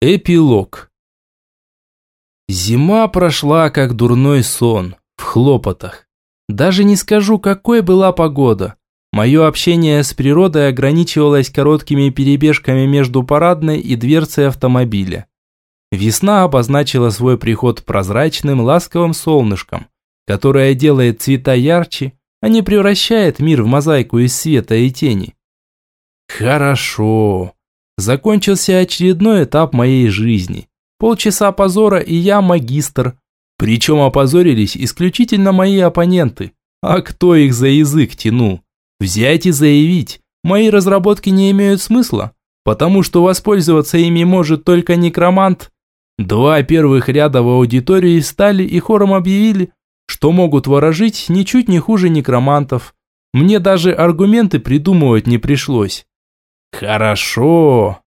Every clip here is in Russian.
Эпилог. Зима прошла как дурной сон, в хлопотах. Даже не скажу, какой была погода. Мое общение с природой ограничивалось короткими перебежками между парадной и дверцей автомобиля. Весна обозначила свой приход прозрачным, ласковым солнышком, которое делает цвета ярче, а не превращает мир в мозаику из света и тени. Хорошо. Закончился очередной этап моей жизни. Полчаса позора, и я магистр. Причем опозорились исключительно мои оппоненты. А кто их за язык тянул? Взять и заявить, мои разработки не имеют смысла, потому что воспользоваться ими может только некромант. Два первых ряда в аудитории стали и хором объявили, что могут ворожить ничуть не хуже некромантов. Мне даже аргументы придумывать не пришлось. Хорошо.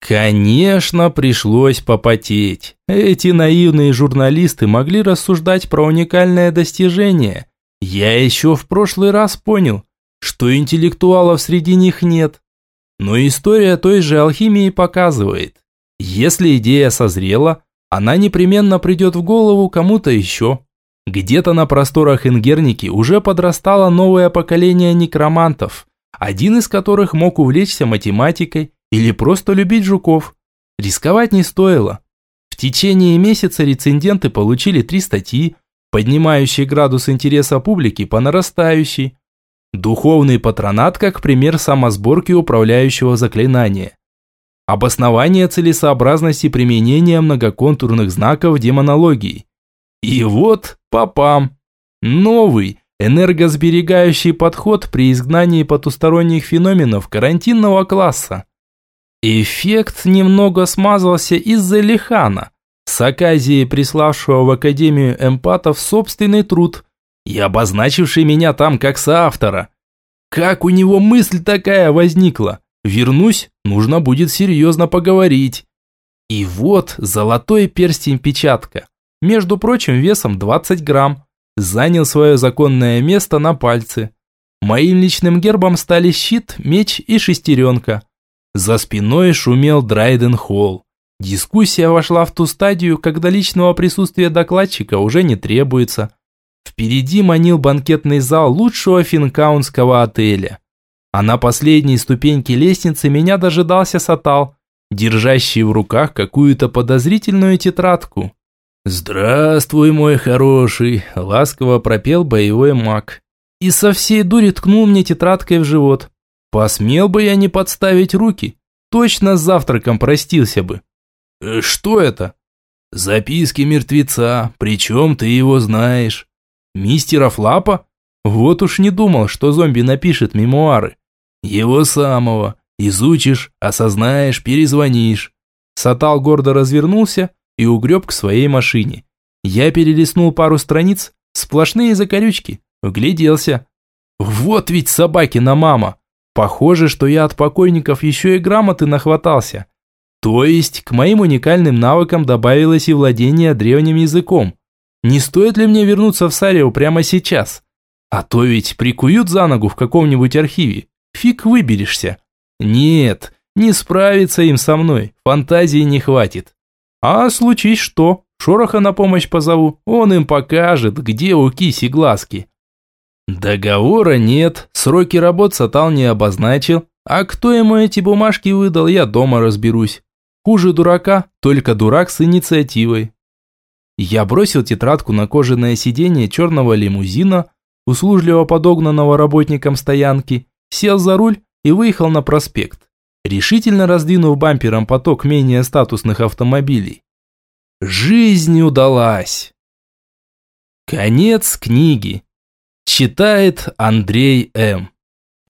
Конечно, пришлось попотеть. Эти наивные журналисты могли рассуждать про уникальное достижение. Я еще в прошлый раз понял, что интеллектуалов среди них нет. Но история той же алхимии показывает, если идея созрела, она непременно придет в голову кому-то еще. Где-то на просторах Ингерники уже подрастало новое поколение некромантов, один из которых мог увлечься математикой или просто любить жуков. Рисковать не стоило. В течение месяца реценденты получили три статьи, поднимающие градус интереса публики по нарастающей. Духовный патронат как пример самосборки управляющего заклинания. Обоснование целесообразности применения многоконтурных знаков демонологии. И вот, попам, новый, энергосберегающий подход при изгнании потусторонних феноменов карантинного класса. Эффект немного смазался из-за Лихана, с оказией приславшего в Академию эмпатов собственный труд и обозначивший меня там как соавтора. Как у него мысль такая возникла? Вернусь, нужно будет серьезно поговорить. И вот золотой перстень-печатка, между прочим весом 20 грамм, занял свое законное место на пальце. Моим личным гербом стали щит, меч и шестеренка. За спиной шумел Драйден Холл. Дискуссия вошла в ту стадию, когда личного присутствия докладчика уже не требуется. Впереди манил банкетный зал лучшего финкаунского отеля. А на последней ступеньке лестницы меня дожидался Сатал, держащий в руках какую-то подозрительную тетрадку. «Здравствуй, мой хороший!» – ласково пропел боевой маг. И со всей дури ткнул мне тетрадкой в живот. Посмел бы я не подставить руки, точно с завтраком простился бы. «Э, «Что это?» «Записки мертвеца, причем ты его знаешь». «Мистера Флапа?» Вот уж не думал, что зомби напишет мемуары. «Его самого. Изучишь, осознаешь, перезвонишь». Сатал гордо развернулся и угреб к своей машине. Я перелистнул пару страниц, сплошные закорючки, вгляделся. Вот ведь собакина мама. Похоже, что я от покойников еще и грамоты нахватался. То есть, к моим уникальным навыкам добавилось и владение древним языком. Не стоит ли мне вернуться в Сарио прямо сейчас? А то ведь прикуют за ногу в каком-нибудь архиве. Фиг выберешься. Нет, не справиться им со мной, фантазии не хватит. А случись что, Шороха на помощь позову, он им покажет, где у киси глазки. Договора нет, сроки работ Сатал не обозначил, а кто ему эти бумажки выдал, я дома разберусь. Хуже дурака, только дурак с инициативой. Я бросил тетрадку на кожаное сиденье черного лимузина, услужливо подогнанного работникам стоянки, сел за руль и выехал на проспект решительно раздвинув бампером поток менее статусных автомобилей. Жизнь удалась. Конец книги. Читает Андрей М.